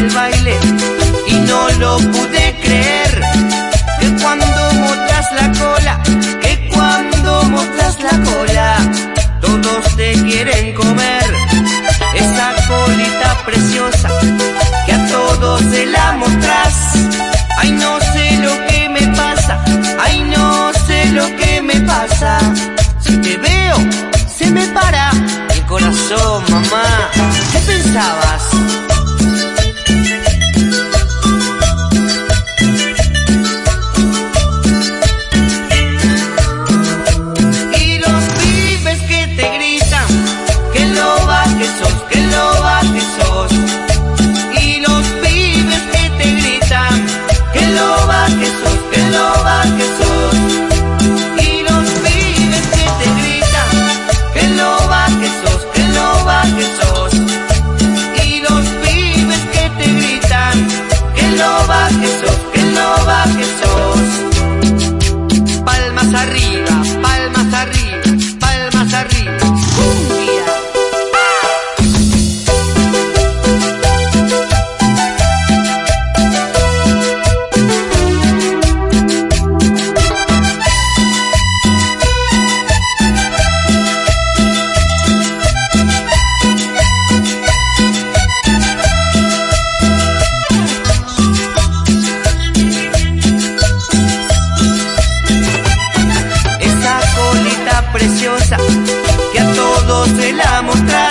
el baile y no lo pude la mostraré.